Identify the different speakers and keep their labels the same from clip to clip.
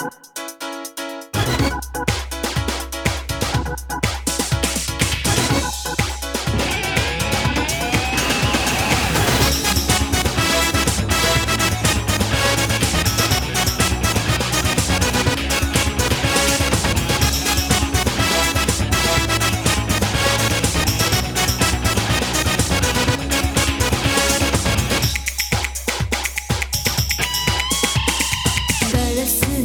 Speaker 1: you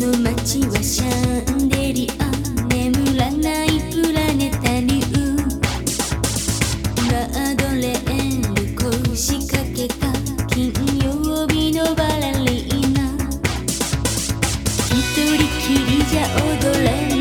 Speaker 1: の街はシャンデリア眠らないプラネタリウムガードレール腰掛けた金曜日のバラリーナ。一人きりじゃ踊れない。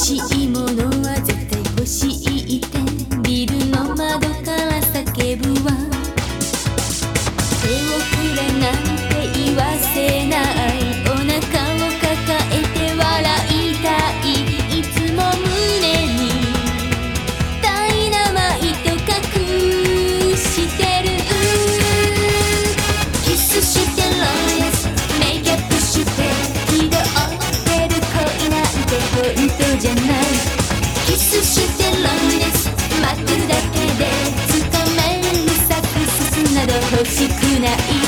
Speaker 1: しいものは絶対欲しいってビルの窓から叫ぶわ。手遅れなんて言わせない。ゃない。キスしてロングネス。待ってるだけで捕まえるサクセスなど欲しくない。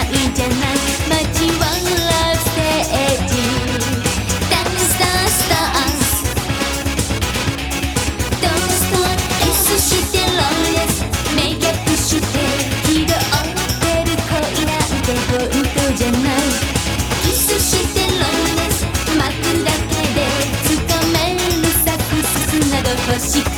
Speaker 1: 街ライステージダンスダンスンス Sí. キスしてローレスメイクアップして色を持ってる恋なんて本当じゃないキスしてローレスくだけでつかめるサックスなど欲しく